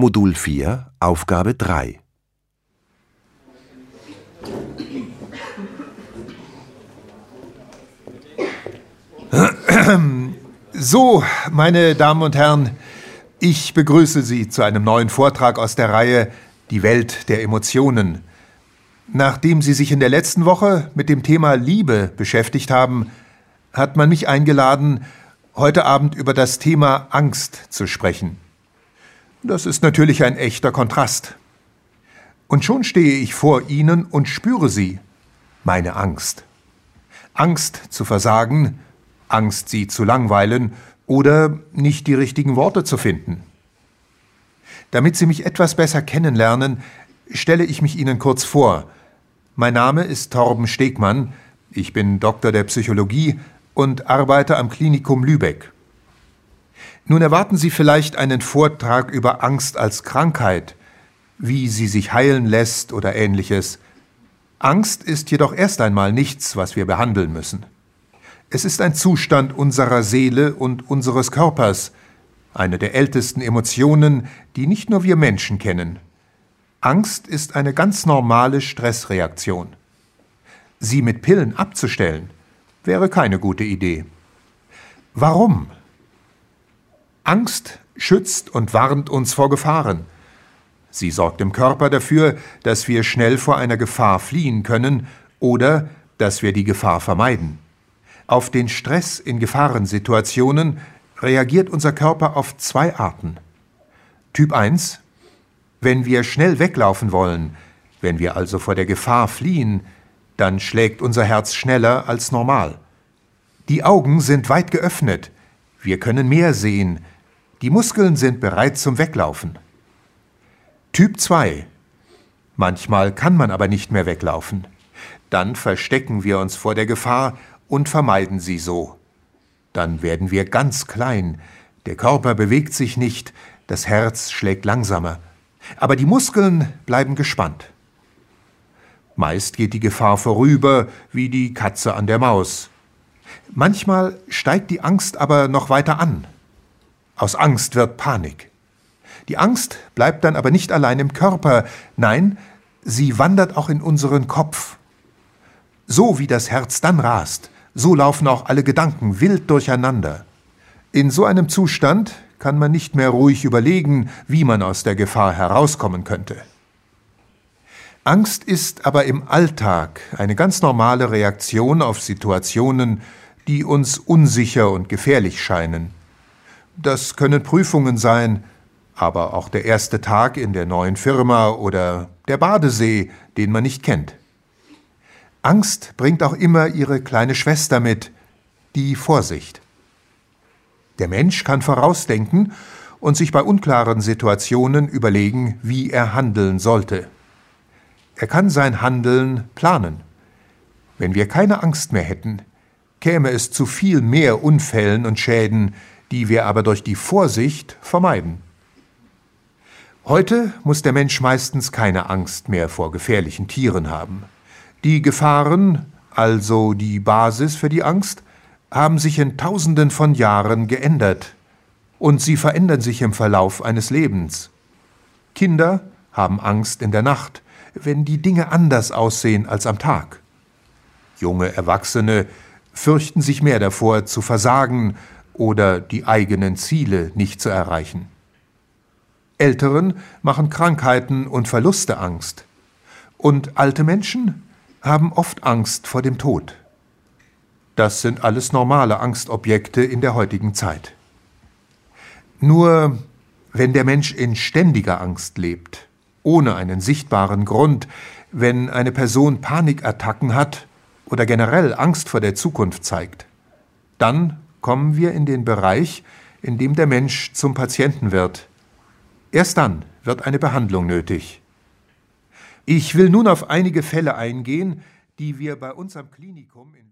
Modul 4, Aufgabe 3. So, meine Damen und Herren, ich begrüße Sie zu einem neuen Vortrag aus der Reihe Die Welt der Emotionen. Nachdem Sie sich in der letzten Woche mit dem Thema Liebe beschäftigt haben, hat man mich eingeladen, heute Abend über das Thema Angst zu sprechen. Das ist natürlich ein echter Kontrast. Und schon stehe ich vor Ihnen und spüre sie, meine Angst. Angst zu versagen, Angst, sie zu langweilen oder nicht die richtigen Worte zu finden. Damit Sie mich etwas besser kennenlernen, stelle ich mich Ihnen kurz vor. Mein Name ist Torben Stegmann, ich bin Doktor der Psychologie und arbeite am Klinikum Lübeck. Nun erwarten Sie vielleicht einen Vortrag über Angst als Krankheit, wie sie sich heilen lässt oder ähnliches. Angst ist jedoch erst einmal nichts, was wir behandeln müssen. Es ist ein Zustand unserer Seele und unseres Körpers, eine der ältesten Emotionen, die nicht nur wir Menschen kennen. Angst ist eine ganz normale Stressreaktion. Sie mit Pillen abzustellen, wäre keine gute Idee. Warum? Angst schützt und warnt uns vor Gefahren. Sie sorgt im Körper dafür, dass wir schnell vor einer Gefahr fliehen können oder dass wir die Gefahr vermeiden. Auf den Stress in Gefahrensituationen reagiert unser Körper auf zwei Arten. Typ 1. Wenn wir schnell weglaufen wollen, wenn wir also vor der Gefahr fliehen, dann schlägt unser Herz schneller als normal. Die Augen sind weit geöffnet, wir können mehr sehen, die Muskeln sind bereit zum Weglaufen. Typ 2. Manchmal kann man aber nicht mehr weglaufen. Dann verstecken wir uns vor der Gefahr und vermeiden sie so. Dann werden wir ganz klein, der Körper bewegt sich nicht, das Herz schlägt langsamer, aber die Muskeln bleiben gespannt. Meist geht die Gefahr vorüber, wie die Katze an der Maus. Manchmal steigt die Angst aber noch weiter an. Aus Angst wird Panik. Die Angst bleibt dann aber nicht allein im Körper, nein, sie wandert auch in unseren Kopf. So wie das Herz dann rast, so laufen auch alle Gedanken wild durcheinander. In so einem Zustand kann man nicht mehr ruhig überlegen, wie man aus der Gefahr herauskommen könnte. Angst ist aber im Alltag eine ganz normale Reaktion auf Situationen, die uns unsicher und gefährlich scheinen. Das können Prüfungen sein, aber auch der erste Tag in der neuen Firma oder der Badesee, den man nicht kennt. Angst bringt auch immer ihre kleine Schwester mit, die Vorsicht. Der Mensch kann vorausdenken und sich bei unklaren Situationen überlegen, wie er handeln sollte. Er kann sein Handeln planen. Wenn wir keine Angst mehr hätten, käme es zu viel mehr Unfällen und Schäden, die wir aber durch die Vorsicht vermeiden. Heute muss der Mensch meistens keine Angst mehr vor gefährlichen Tieren haben. Die Gefahren, also die Basis für die Angst, haben sich in Tausenden von Jahren geändert und sie verändern sich im Verlauf eines Lebens. Kinder haben Angst in der Nacht, wenn die Dinge anders aussehen als am Tag. Junge Erwachsene fürchten sich mehr davor, zu versagen oder die eigenen Ziele nicht zu erreichen. Älteren machen Krankheiten und Verluste Angst. Und alte Menschen haben oft Angst vor dem Tod. Das sind alles normale Angstobjekte in der heutigen Zeit. Nur wenn der Mensch in ständiger Angst lebt, ohne einen sichtbaren Grund, wenn eine Person Panikattacken hat oder generell Angst vor der Zukunft zeigt, dann kommen wir in den Bereich, in dem der Mensch zum Patienten wird. Erst dann wird eine Behandlung nötig. Ich will nun auf einige Fälle eingehen, die wir bei uns am Klinikum in